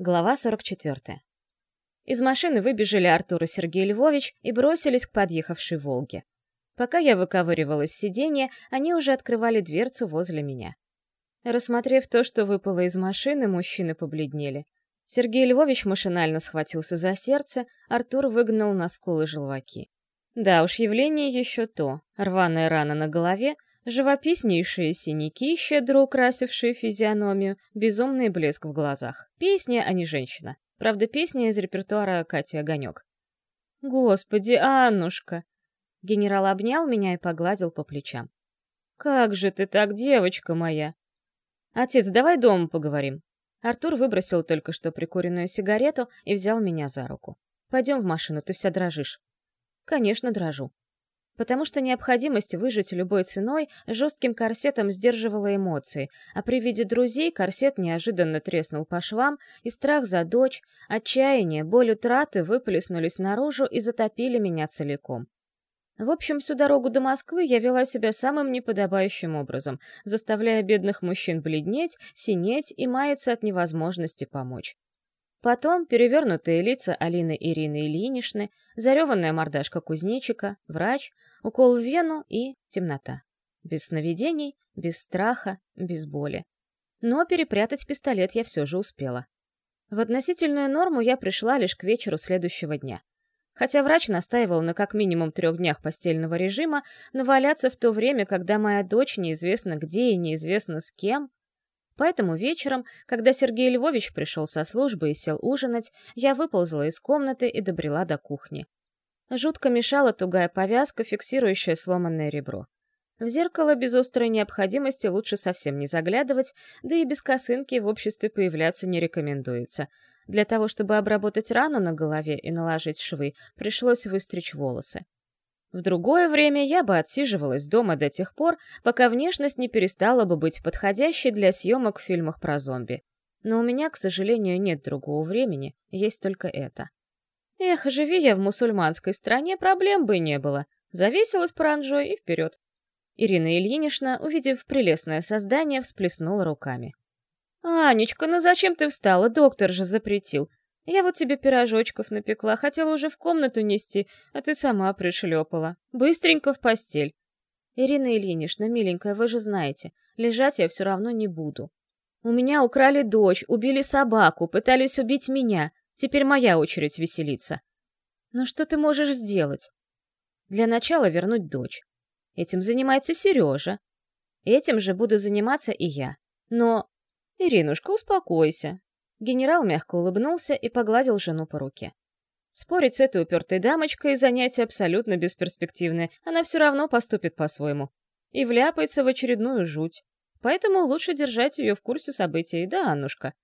Глава 44. Из машины выбежали Артур и Сергей Львович и бросились к подъехавшей «Волге». Пока я выковыривала из сиденья, они уже открывали дверцу возле меня. Рассмотрев то, что выпало из машины, мужчины побледнели. Сергей Львович машинально схватился за сердце, Артур выгнал на скулы желваки. Да уж, явление еще то. Рваная рана на голове, Живописнейшие синяки, щедро украсившие физиономию, безумный блеск в глазах. Песня, а не женщина. Правда, песня из репертуара Кати Огонек. «Господи, Аннушка!» Генерал обнял меня и погладил по плечам. «Как же ты так, девочка моя!» «Отец, давай дома поговорим». Артур выбросил только что прикуренную сигарету и взял меня за руку. «Пойдем в машину, ты вся дрожишь». «Конечно, дрожу потому что необходимость выжить любой ценой жестким корсетом сдерживала эмоции, а при виде друзей корсет неожиданно треснул по швам, и страх за дочь, отчаяние, боль утраты выплеснулись наружу и затопили меня целиком. В общем, всю дорогу до Москвы я вела себя самым неподобающим образом, заставляя бедных мужчин бледнеть, синеть и маяться от невозможности помочь. Потом перевернутые лица Алины Ирины Ильиничны, зареванная мордашка кузнечика, врач, укол в вену и темнота. Без сновидений, без страха, без боли. Но перепрятать пистолет я все же успела. В относительную норму я пришла лишь к вечеру следующего дня. Хотя врач настаивал на как минимум трех днях постельного режима, но валяться в то время, когда моя дочь неизвестно где и неизвестно с кем, Поэтому вечером, когда Сергей Львович пришел со службы и сел ужинать, я выползла из комнаты и добрела до кухни. Жутко мешала тугая повязка, фиксирующая сломанное ребро. В зеркало без острой необходимости лучше совсем не заглядывать, да и без косынки в обществе появляться не рекомендуется. Для того, чтобы обработать рану на голове и наложить швы, пришлось выстричь волосы. В другое время я бы отсиживалась дома до тех пор, пока внешность не перестала бы быть подходящей для съемок в фильмах про зомби. Но у меня, к сожалению, нет другого времени, есть только это. Эх, живи я в мусульманской стране, проблем бы не было. Завесилась паранжой и вперед. Ирина Ильинична, увидев прелестное создание, всплеснула руками. «Анечка, ну зачем ты встала? Доктор же запретил. Я вот тебе пирожочков напекла, хотела уже в комнату нести, а ты сама пришлепала. Быстренько в постель. Ирина Ильинична, миленькая, вы же знаете, лежать я все равно не буду. У меня украли дочь, убили собаку, пытались убить меня. Теперь моя очередь веселиться. Ну что ты можешь сделать? Для начала вернуть дочь. Этим занимается Сережа. Этим же буду заниматься и я. Но... Иринушка, успокойся. Генерал мягко улыбнулся и погладил жену по руке. Спорить с этой упертой дамочкой — занятие абсолютно бесперспективное, она все равно поступит по-своему. И вляпается в очередную жуть. Поэтому лучше держать ее в курсе событий, да, Аннушка?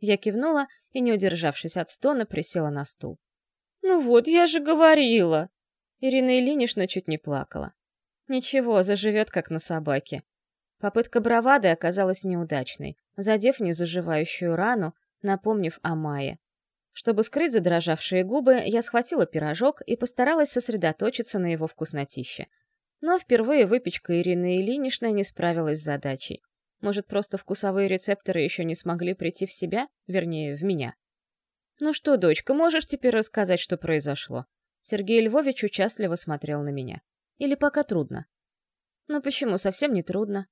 Я кивнула и, не удержавшись от стона, присела на стул. «Ну вот, я же говорила!» Ирина Ильинична чуть не плакала. Ничего, заживет как на собаке. Попытка бравады оказалась неудачной. Задев незаживающую рану, напомнив о Мае. Чтобы скрыть задрожавшие губы, я схватила пирожок и постаралась сосредоточиться на его вкуснотище. Но впервые выпечка Ирины Ильиничны не справилась с задачей. Может, просто вкусовые рецепторы еще не смогли прийти в себя, вернее, в меня. «Ну что, дочка, можешь теперь рассказать, что произошло?» Сергей Львович участливо смотрел на меня. «Или пока трудно?» «Ну почему, совсем не трудно.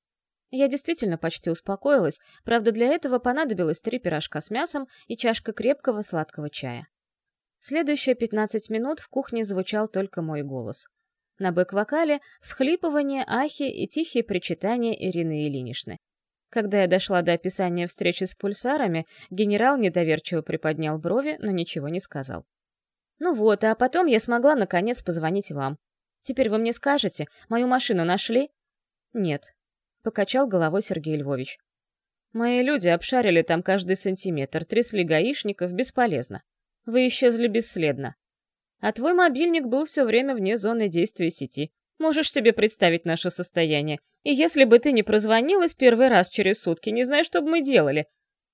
Я действительно почти успокоилась, правда, для этого понадобилось три пирожка с мясом и чашка крепкого сладкого чая. Следующие 15 минут в кухне звучал только мой голос. На бэк-вокале всхлипывание, ахи и тихие причитания Ирины Ильиничны. Когда я дошла до описания встречи с пульсарами, генерал недоверчиво приподнял брови, но ничего не сказал. «Ну вот, а потом я смогла наконец позвонить вам. Теперь вы мне скажете, мою машину нашли?» «Нет, — покачал головой Сергей Львович. «Мои люди обшарили там каждый сантиметр, трясли гаишников, бесполезно. Вы исчезли бесследно. А твой мобильник был все время вне зоны действия сети. Можешь себе представить наше состояние. И если бы ты не прозвонилась первый раз через сутки, не знаю, что бы мы делали.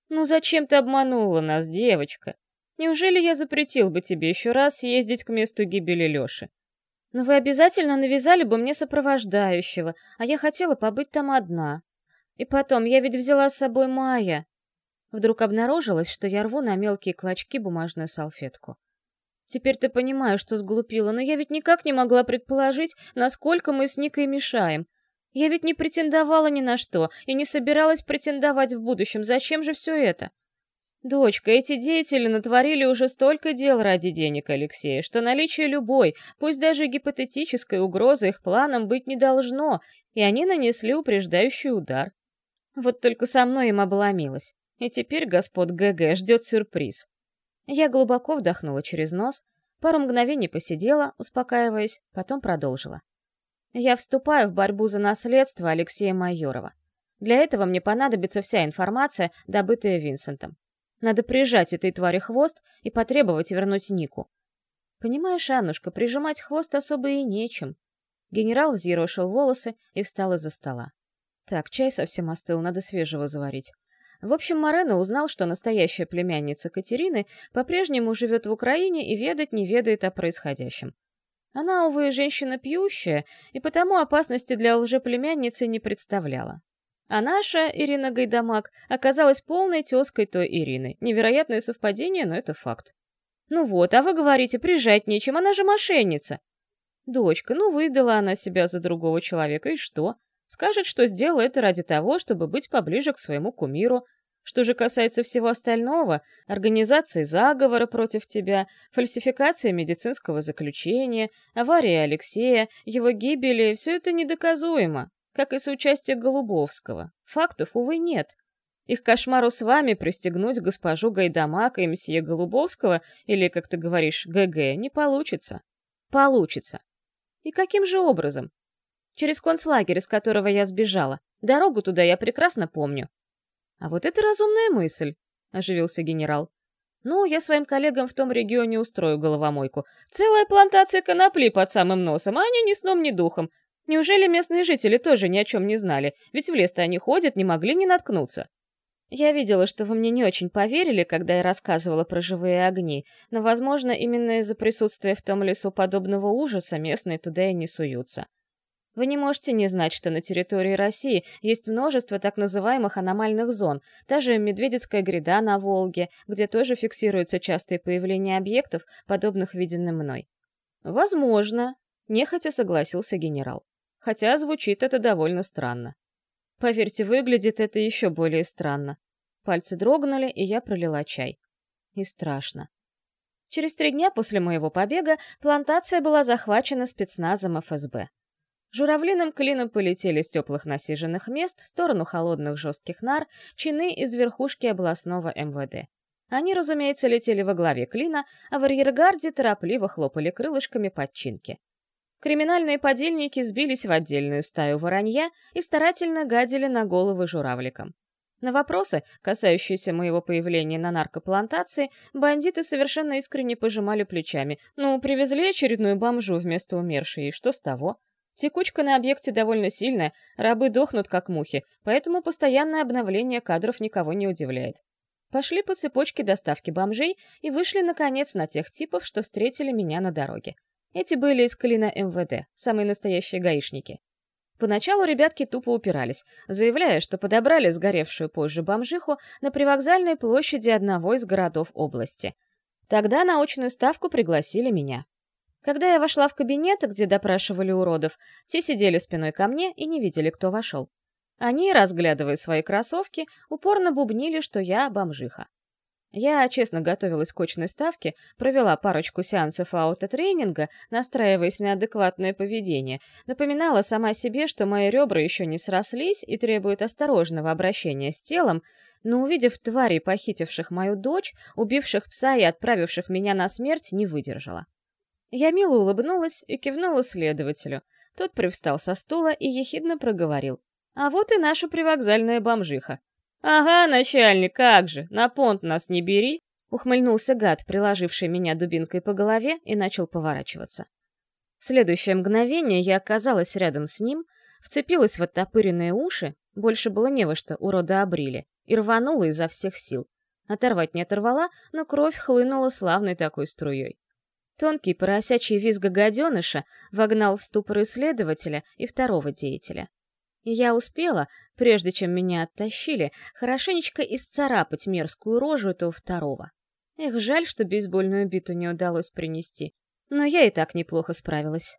Ну зачем ты обманула нас, девочка? Неужели я запретил бы тебе еще раз ездить к месту гибели Леши? Но вы обязательно навязали бы мне сопровождающего, а я хотела побыть там одна. И потом, я ведь взяла с собой Майя. Вдруг обнаружилось, что я рву на мелкие клочки бумажную салфетку. Теперь ты понимаешь, что сглупила, но я ведь никак не могла предположить, насколько мы с Никой мешаем. Я ведь не претендовала ни на что и не собиралась претендовать в будущем. Зачем же все это? Дочка, эти деятели натворили уже столько дел ради денег Алексея, что наличие любой, пусть даже гипотетической угрозы их планам быть не должно, и они нанесли упреждающий удар. Вот только со мной им обломилось. И теперь господ ГГ ждет сюрприз. Я глубоко вдохнула через нос, пару мгновений посидела, успокаиваясь, потом продолжила. Я вступаю в борьбу за наследство Алексея Майорова. Для этого мне понадобится вся информация, добытая Винсентом. Надо прижать этой твари хвост и потребовать вернуть Нику. Понимаешь, Аннушка, прижимать хвост особо и нечем. Генерал взъерошил волосы и встал из-за стола. Так, чай совсем остыл, надо свежего заварить. В общем, Морено узнал, что настоящая племянница Катерины по-прежнему живет в Украине и ведать не ведает о происходящем. Она, увы, женщина пьющая, и потому опасности для лжеплемянницы не представляла. А наша, Ирина Гайдамак, оказалась полной тезкой той Ирины. Невероятное совпадение, но это факт. Ну вот, а вы говорите, прижать нечем, она же мошенница. Дочка, ну выдала она себя за другого человека, и что? Скажет, что сделала это ради того, чтобы быть поближе к своему кумиру. Что же касается всего остального, организации заговора против тебя, фальсификации медицинского заключения, аварии Алексея, его гибели, все это недоказуемо, как и соучастие Голубовского. Фактов, увы, нет. Их кошмару с вами пристегнуть госпожу Гайдамака и месье Голубовского, или, как ты говоришь, ГГ, не получится. Получится. И каким же образом? Через концлагерь, из которого я сбежала. Дорогу туда я прекрасно помню. А вот это разумная мысль, оживился генерал. Ну, я своим коллегам в том регионе устрою головомойку. Целая плантация конопли под самым носом, а они ни сном, ни духом. Неужели местные жители тоже ни о чем не знали? Ведь в лес-то они ходят, не могли не наткнуться. Я видела, что вы мне не очень поверили, когда я рассказывала про живые огни, но, возможно, именно из-за присутствия в том лесу подобного ужаса местные туда и не суются. Вы не можете не знать, что на территории России есть множество так называемых аномальных зон, даже Медведицкая гряда на Волге, где тоже фиксируются частые появления объектов, подобных виденным мной. Возможно, нехотя согласился генерал. Хотя звучит это довольно странно. Поверьте, выглядит это еще более странно. Пальцы дрогнули, и я пролила чай. И страшно. Через три дня после моего побега плантация была захвачена спецназом ФСБ. Журавлиным клином полетели с теплых насиженных мест в сторону холодных жестких нар чины из верхушки областного МВД. Они, разумеется, летели во главе клина, а в арьергарде торопливо хлопали крылышками подчинки. Криминальные подельники сбились в отдельную стаю воронья и старательно гадили на головы журавликам. На вопросы, касающиеся моего появления на наркоплантации, бандиты совершенно искренне пожимали плечами. Ну, привезли очередную бомжу вместо умершей, и что с того? Текучка на объекте довольно сильная, рабы дохнут как мухи, поэтому постоянное обновление кадров никого не удивляет. Пошли по цепочке доставки бомжей и вышли, наконец, на тех типов, что встретили меня на дороге. Эти были из Клина МВД, самые настоящие гаишники. Поначалу ребятки тупо упирались, заявляя, что подобрали сгоревшую позже бомжиху на привокзальной площади одного из городов области. Тогда на очную ставку пригласили меня. Когда я вошла в кабинет, где допрашивали уродов, те сидели спиной ко мне и не видели, кто вошел. Они, разглядывая свои кроссовки, упорно бубнили, что я бомжиха. Я честно готовилась к очной ставке, провела парочку сеансов аутотренинга, настраиваясь на адекватное поведение, напоминала сама себе, что мои ребра еще не срослись и требуют осторожного обращения с телом, но, увидев тварей, похитивших мою дочь, убивших пса и отправивших меня на смерть, не выдержала. Я мило улыбнулась и кивнула следователю. Тот привстал со стула и ехидно проговорил. «А вот и наша привокзальная бомжиха». «Ага, начальник, как же, на понт нас не бери!» Ухмыльнулся гад, приложивший меня дубинкой по голове, и начал поворачиваться. В следующее мгновение я оказалась рядом с ним, вцепилась в оттопыренные уши, больше было не во что, урода обрили, и рванула изо всех сил. Оторвать не оторвала, но кровь хлынула славной такой струей. Тонкий поросячий визг гаденыша вогнал в ступор исследователя и второго деятеля. И я успела, прежде чем меня оттащили, хорошенечко исцарапать мерзкую рожу этого второго. Эх, жаль, что бейсбольную биту не удалось принести. Но я и так неплохо справилась.